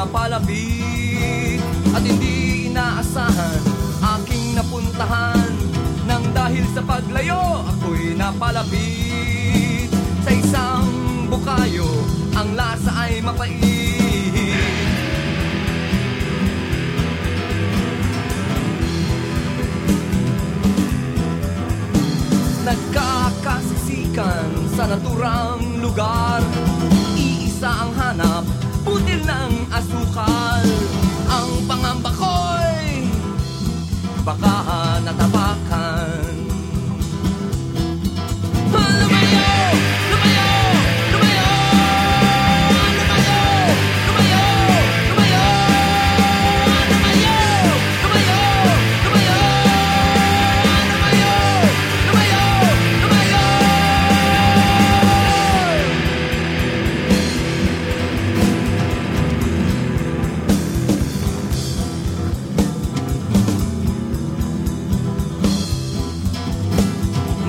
napalapit. At hindi inaasahan aking napuntahan. Nang dahil sa paglayo ako'y napalapit. Sa isang bukayo ang lasa ay mapait. Nagkakasisikan sa naturang lugar. Iisa ang hanap, butil ng asukal. Ang pangamba ko'y baka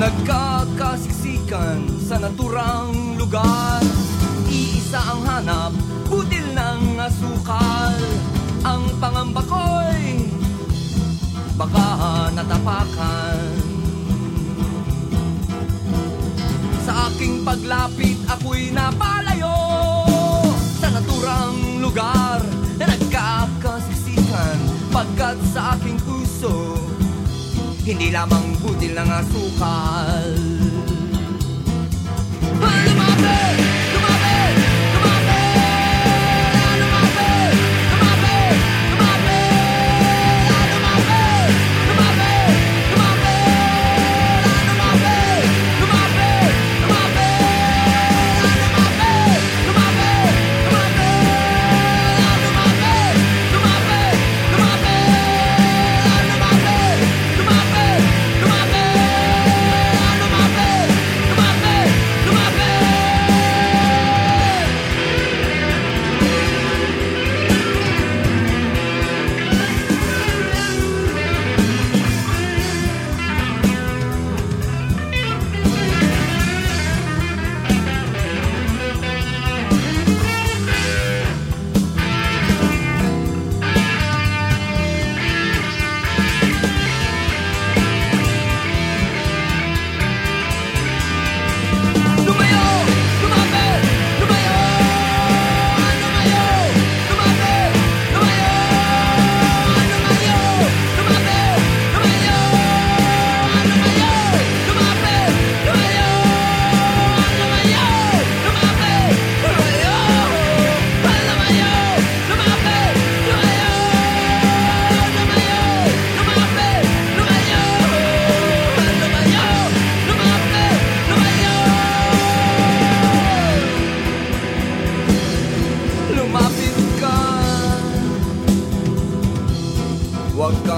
Nagkakasiksikan sa naturang lugar. Iisa ang hanap, butil ng asukal. Ang pangamba ko'y baka natapakan. Sa aking paglapit ako'y napalayo hindi lamang butil ng asukal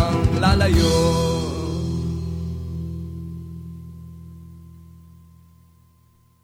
ang lalayo.